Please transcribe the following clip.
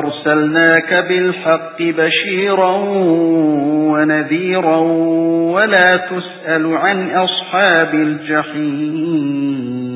أرسلناك بالحق بشيرا ونذيرا ولا تسأل عن أصحاب الجحيم.